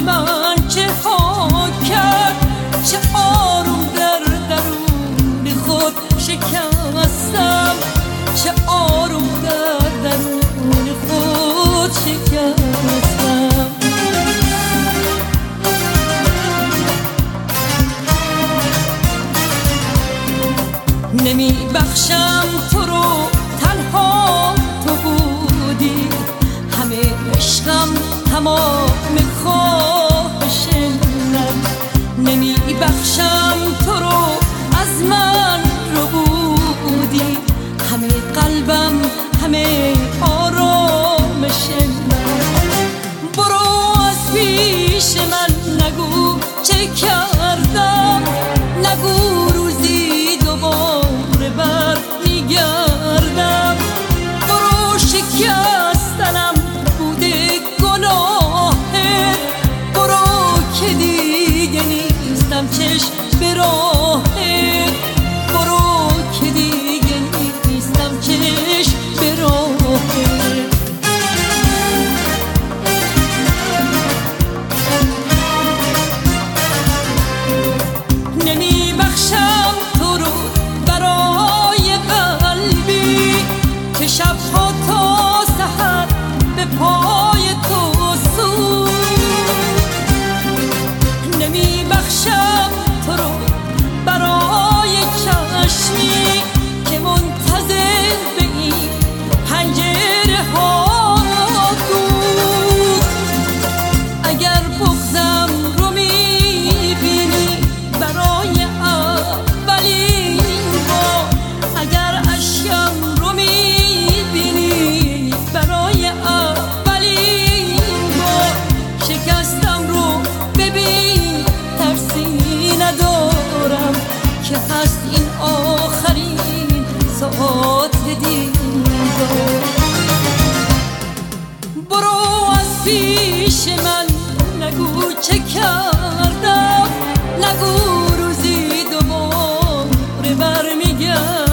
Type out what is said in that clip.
من چه ها کرد چه آروم در درون خود شکستم چه آروم در درون خود شکستم. نمی بخشم تو بخشم تو رو از من رو بودی. همه قلبم همه آرامش من. برو از پیش من نگو چه کردم Pero day پیش من. نگو چه کردم. نگو روزی دوباره برمیگردم